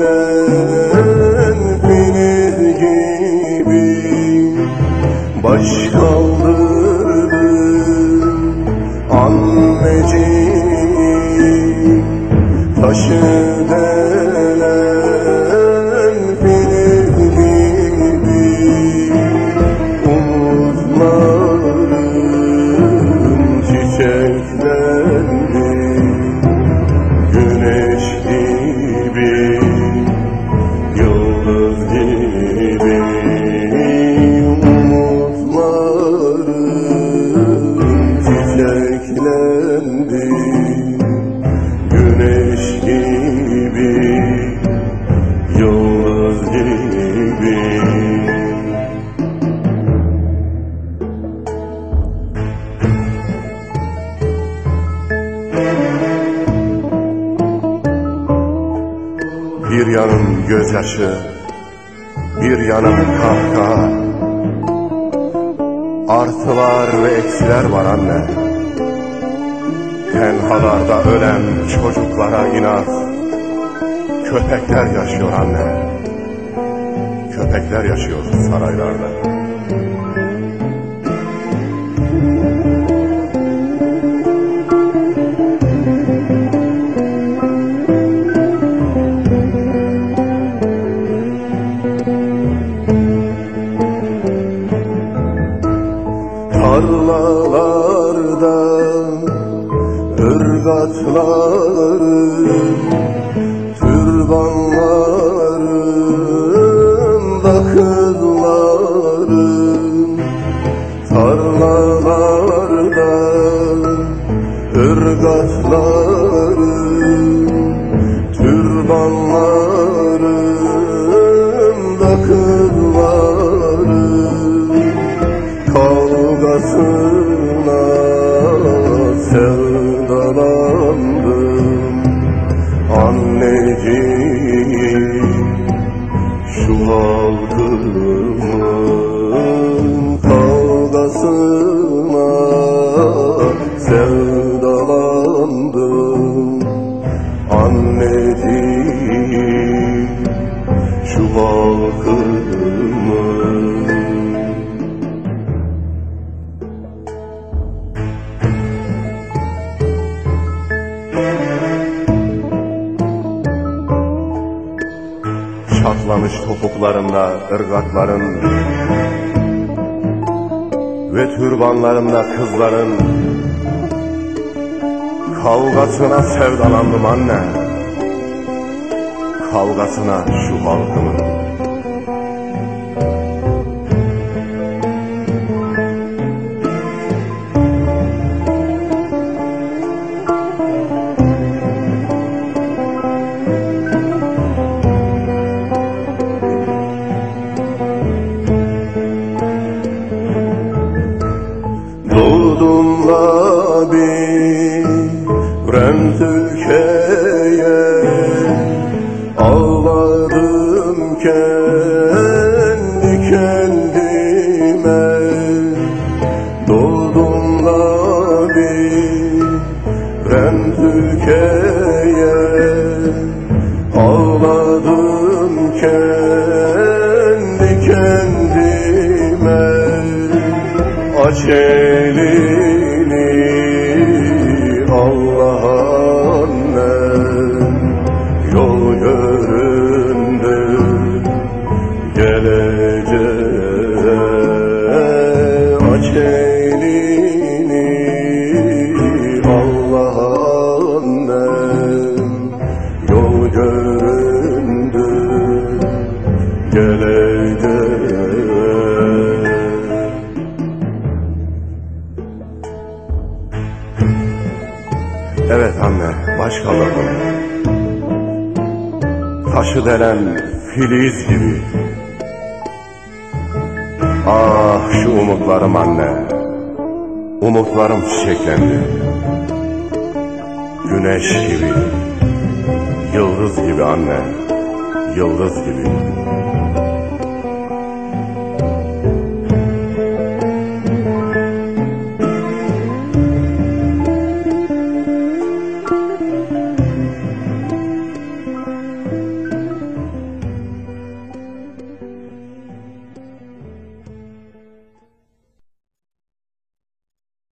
Father. Gözyaşı, bir yanım kahkaha. Artılar ve eksiler var anne. Tenhalarda ölen çocuklara inat. Köpekler yaşıyor anne. Köpekler yaşıyor saraylarda. Tarlalarda ırgatların Türbanlarında kızların Tarlalarda ırgatların Türbanlarında kavgasına sevdalandım. Anneciğim şu halkımın kavgasına sevdalandım. Anneciğim şu halkımın Çatlamış topuklarımda ırgatların Ve türbanlarımda kızların Kavgasına sevdalandım anne. Kavgasına şu halkımın rent ülkeye Ağladım kendi kendime. Doğdum da bir ülkeye Ağladım kendi kendime. Aç elini Evet anne, baş. Taşı delen filiz gibi. Ah şu umutlarım anne. Umutlarım çiçeklendi. Güneş gibi, yıldız gibi anne, yıldız gibi.